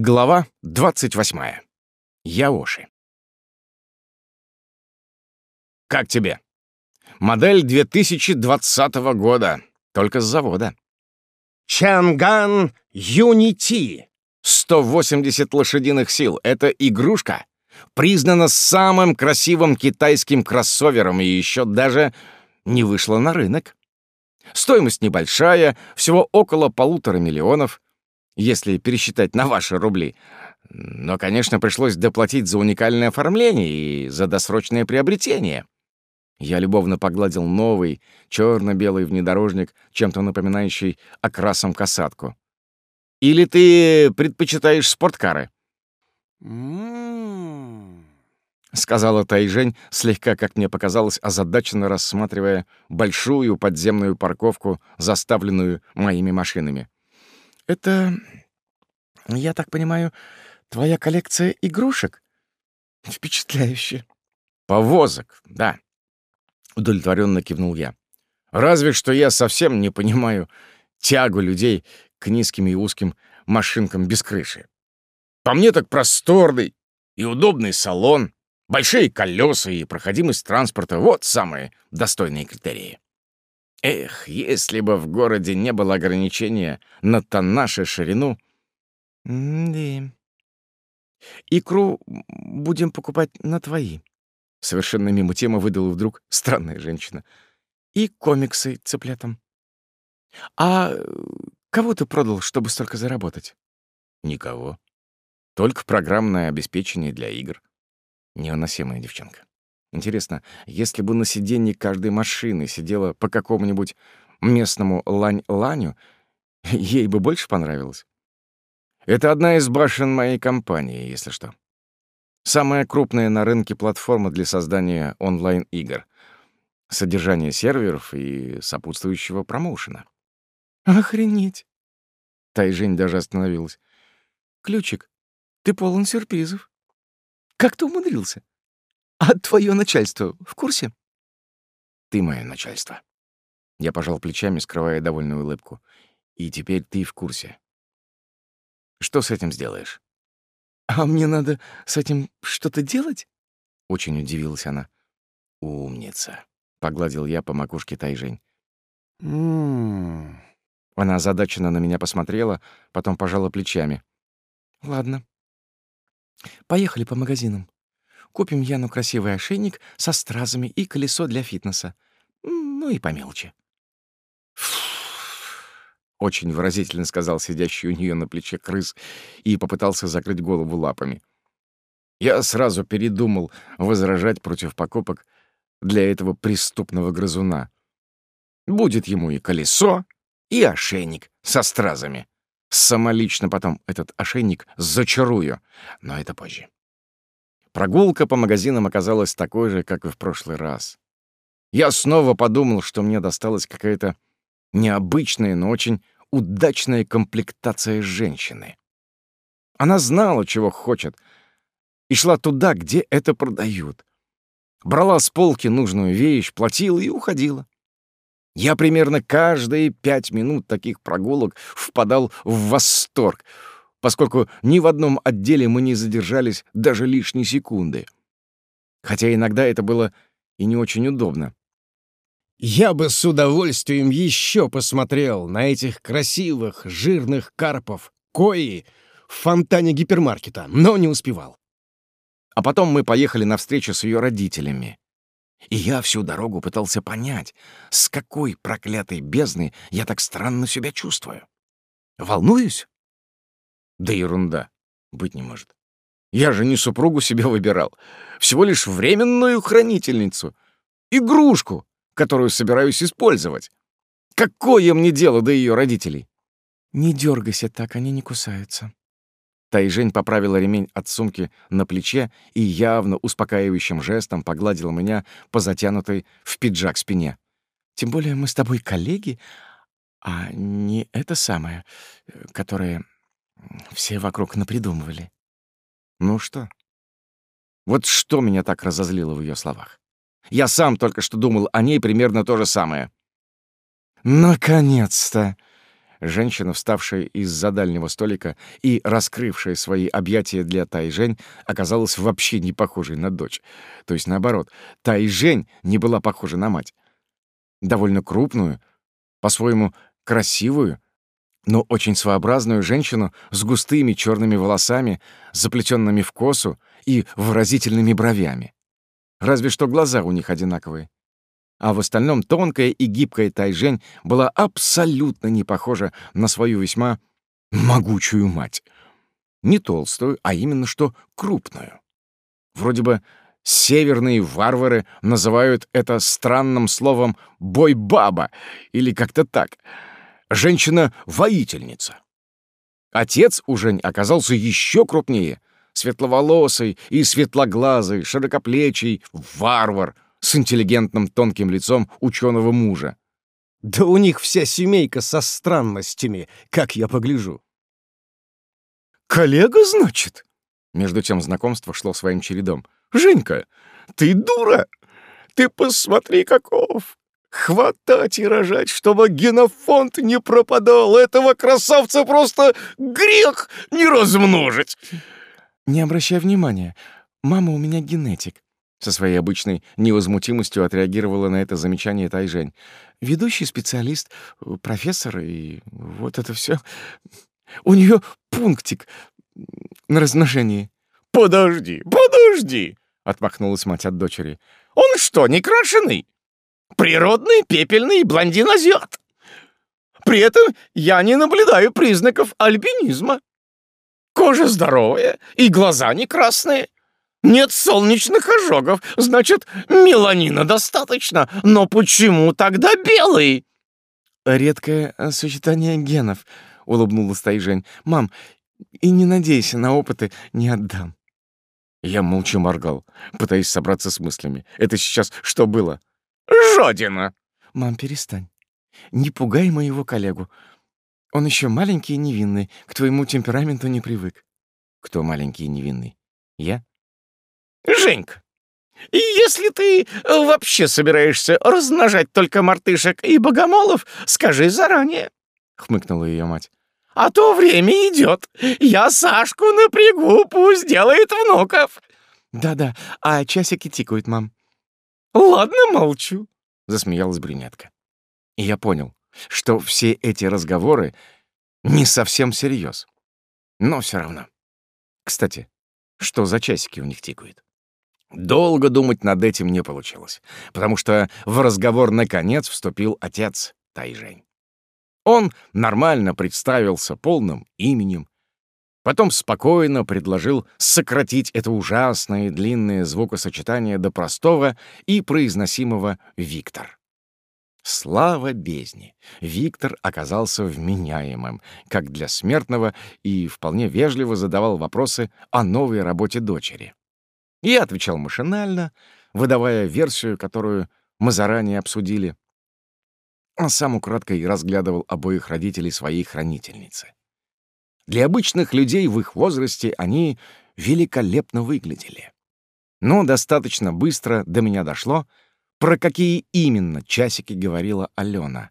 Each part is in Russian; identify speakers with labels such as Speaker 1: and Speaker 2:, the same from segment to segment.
Speaker 1: Глава 28. Яоши. Как тебе? Модель 2020 года, только с завода. Чанган Юнити. 180 лошадиных сил. Это игрушка. Признана самым красивым китайским кроссовером и еще даже не вышла на рынок. Стоимость небольшая, всего около полутора миллионов — если пересчитать на ваши рубли. Но, конечно, пришлось доплатить за уникальное оформление и за досрочное приобретение. Я любовно погладил новый, черно белый внедорожник, чем-то напоминающий окрасом касатку. «Или ты предпочитаешь спорткары?»
Speaker 2: М-м-м.
Speaker 1: сказала Тайжень, слегка, как мне показалось, озадаченно рассматривая большую подземную парковку, заставленную моими машинами.
Speaker 2: Это, я так понимаю, твоя коллекция игрушек? Впечатляюще.
Speaker 1: Повозок, да. Удовлетворенно кивнул я. Разве что я совсем не понимаю тягу людей к низким и узким машинкам без крыши. По мне так просторный и удобный салон, большие колеса и проходимость транспорта — вот самые достойные критерии. Эх, если бы в городе не было ограничения на тоннаж и ширину...
Speaker 2: Да. Икру будем покупать на твои.
Speaker 1: Совершенно мимо темы выдала вдруг странная женщина.
Speaker 2: И комиксы цыплятам. А кого ты продал, чтобы столько заработать?
Speaker 1: Никого. Только программное обеспечение для игр. Невыносимая девчонка. Интересно, если бы на сиденье каждой машины сидела по какому-нибудь местному лань-ланю, ей бы больше понравилось? Это одна из башен моей компании, если что. Самая крупная на рынке платформа для создания онлайн-игр, содержание серверов и сопутствующего промоушена.
Speaker 2: Охренеть!
Speaker 1: Тайжень даже остановилась.
Speaker 2: Ключик, ты полон сюрпризов. Как ты умудрился? А твое начальство в курсе?
Speaker 1: Ты мое начальство. Я пожал плечами, скрывая довольную улыбку. И теперь ты в курсе. Что с этим сделаешь?
Speaker 2: А мне надо с этим что-то делать?
Speaker 1: Очень удивилась она. Умница. Погладил я по макушке Тайжень. Она озадаченно на меня посмотрела, потом пожала плечами.
Speaker 2: Ладно. Поехали по магазинам. Купим Яну красивый ошейник со стразами и колесо для фитнеса. Ну и по мелочи.
Speaker 1: Очень выразительно сказал сидящий у нее на плече крыс и попытался закрыть голову лапами. Я сразу передумал возражать против покупок для этого преступного грызуна. Будет ему и колесо, и ошейник со стразами. Самолично потом этот ошейник зачарую, но это позже. Прогулка по магазинам оказалась такой же, как и в прошлый раз. Я снова подумал, что мне досталась какая-то необычная, но очень удачная комплектация женщины. Она знала, чего хочет, и шла туда, где это продают. Брала с полки нужную вещь, платила и уходила. Я примерно каждые пять минут таких прогулок впадал в восторг — поскольку ни в одном отделе мы не задержались даже лишней секунды. Хотя иногда это было и не очень удобно.
Speaker 3: Я бы с удовольствием еще посмотрел на этих красивых, жирных карпов, кои в фонтане гипермаркета, но не успевал.
Speaker 1: А потом мы поехали на встречу с ее родителями. И я всю дорогу пытался понять, с какой проклятой бездны я так странно себя чувствую. Волнуюсь? Да ерунда. Быть не может. Я же не супругу себе выбирал. Всего лишь временную хранительницу. Игрушку, которую собираюсь использовать. Какое мне дело до ее родителей?
Speaker 2: Не дергайся так, они не кусаются.
Speaker 1: Тайжень поправила ремень от сумки на плече и явно успокаивающим жестом погладила меня по затянутой в пиджак спине.
Speaker 2: Тем более мы с тобой коллеги, а не это самое, э, которое все вокруг напридумывали.
Speaker 1: Ну что? Вот что меня так разозлило в ее словах? Я сам только что думал о ней примерно то же самое.
Speaker 2: Наконец-то!
Speaker 1: Женщина, вставшая из-за дальнего столика и раскрывшая свои объятия для Тайжень, оказалась вообще не похожей на дочь. То есть наоборот, Тайжень не была похожа на мать. Довольно крупную, по-своему красивую, но очень своеобразную женщину с густыми черными волосами, заплетенными в косу и выразительными бровями. Разве что глаза у них одинаковые а в остальном тонкая и гибкая Тайжень была абсолютно не похожа на свою весьма могучую мать. Не толстую, а именно что крупную. Вроде бы северные варвары называют это странным словом «бой-баба» или как-то так. Женщина-воительница. Отец у Жень оказался еще крупнее, светловолосый и светлоглазый, широкоплечий варвар — с интеллигентным тонким лицом ученого мужа.
Speaker 3: Да у них вся семейка со странностями, как я погляжу.
Speaker 1: «Коллега, значит?» Между тем знакомство шло своим чередом. «Женька, ты дура! Ты посмотри, каков! Хватать и рожать, чтобы генофонд не пропадал! Этого красавца просто грех не размножить!»
Speaker 2: «Не обращай внимания. Мама у меня генетик. Со своей обычной невозмутимостью отреагировала на это замечание Тайжень. «Ведущий специалист, профессор, и вот это все. У нее пунктик на размножении».
Speaker 1: «Подожди, подожди!» — отмахнулась мать от дочери. «Он что, не крашеный? Природный пепельный блондин-азиат. При этом я не наблюдаю признаков альбинизма. Кожа здоровая и глаза не красные. Нет солнечных ожогов, значит, меланина достаточно. Но почему тогда белый?»
Speaker 2: «Редкое сочетание генов», — улыбнулась Тайжень. «Мам, и не надейся, на опыты не отдам».
Speaker 1: Я молча моргал, пытаясь собраться с мыслями. Это сейчас что было? «Жодина!»
Speaker 2: «Мам, перестань. Не пугай моего коллегу. Он еще маленький и невинный, к твоему темпераменту не привык».
Speaker 1: «Кто маленький и невинный? Я?»
Speaker 4: Женька, если ты вообще собираешься размножать только мартышек и богомолов, скажи заранее, — хмыкнула ее мать. А то время идет. Я Сашку напрягу, пусть делает внуков.
Speaker 2: Да-да, а часики тикают, мам.
Speaker 4: Ладно, молчу, —
Speaker 1: засмеялась брюнетка. И я понял, что все эти разговоры не совсем всерьез. Но все равно. Кстати, что за часики у них тикают? Долго думать над этим не получилось, потому что в разговор наконец вступил отец Тайжень. Он нормально представился полным именем, потом спокойно предложил сократить это ужасное длинное звукосочетание до простого и произносимого «Виктор». Слава бездне! Виктор оказался вменяемым, как для смертного, и вполне вежливо задавал вопросы о новой работе дочери. Я отвечал машинально, выдавая версию, которую мы заранее обсудили. А сам украдкой разглядывал обоих родителей своей хранительницы. Для обычных людей в их возрасте они великолепно выглядели. Но достаточно быстро до меня дошло, про какие именно часики говорила Алена.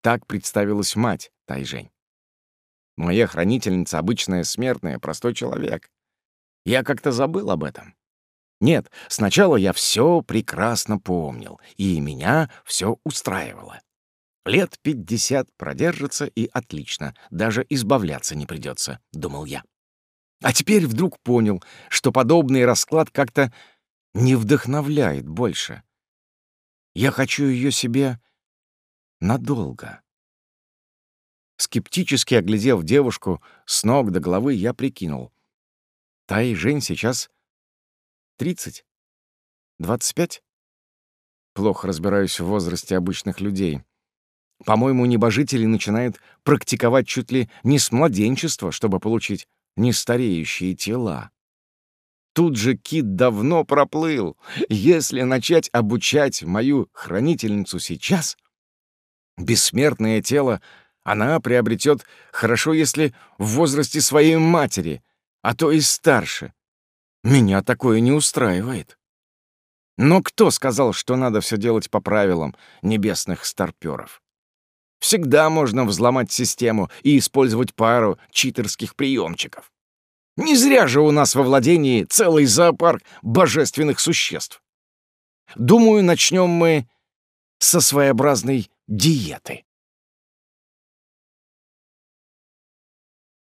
Speaker 1: Так представилась мать Тайжень. Моя хранительница — обычная смертная, простой человек. Я как-то забыл об этом. Нет, сначала я все прекрасно помнил, и меня все устраивало. Лет пятьдесят продержится, и отлично, даже избавляться не придется, думал я. А теперь вдруг понял, что подобный расклад как-то не вдохновляет больше. Я хочу ее себе надолго. Скептически оглядев девушку с ног до головы, я прикинул. Та и Жень сейчас Тридцать? Двадцать пять? Плохо разбираюсь в возрасте обычных людей. По-моему, небожители начинают практиковать чуть ли не с младенчества, чтобы получить нестареющие тела. Тут же кит давно проплыл. Если начать обучать мою хранительницу сейчас, бессмертное тело она приобретет хорошо, если в возрасте своей матери, а то и старше. Меня такое не устраивает. Но кто сказал, что надо все делать по правилам небесных старпёров? Всегда можно взломать систему и использовать пару читерских приемчиков. Не зря же у нас во владении целый зоопарк божественных существ. Думаю, начнем мы со своеобразной диеты.